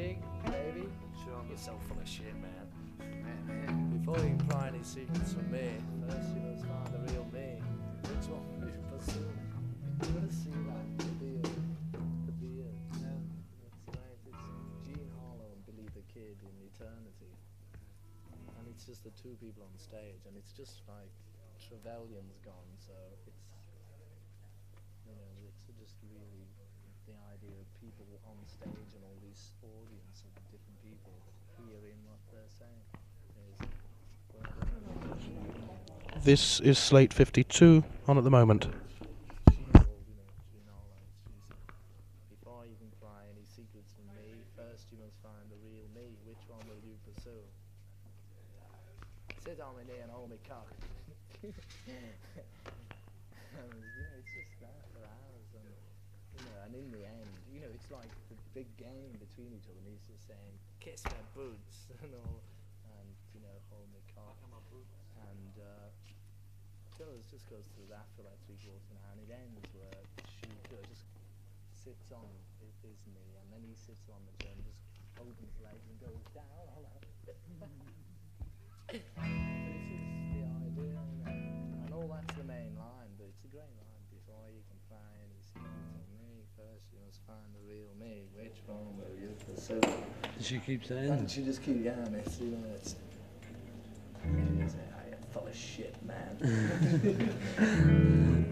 Sure. You're so full of shit, man. Before you pry any secrets from me, first you must find the real me. Which one will you pursue? You're gonna see that, the beard. The beard. Yeah. It's right, it's Jean Harlow and Billy the Kid in eternity. And it's just the two people on stage, and it's just like Trevelyan's gone, so it's you know, it's just really the idea of people on stage and all this audience of different people hearing what they're saying. Is This is Slate 52 on at the moment. she involved, you know, Jean Harlow. She's before you can pry any secrets from me, first you must find the real me. Which one will you pursue? Sit on me knee and hold me cock. and, you know, it's just that for hours, you know, and in the end, you know, it's like the big game between each other. And he's just saying, "Kiss my boots," and all, and you know, hold me cock. And uh, Killers just goes through that for like three quarters of an hour, and it ends where she just sits on his, knee, and then he sits on the chair and just opens his legs and goes down this is the idea, know, and all that's the main line, but it's a great line. Before you can first you must find the real me. Which one will you pursue? She keeps saying. And she just keep going, it's, you know, it's. It's, uh, full of shit, man.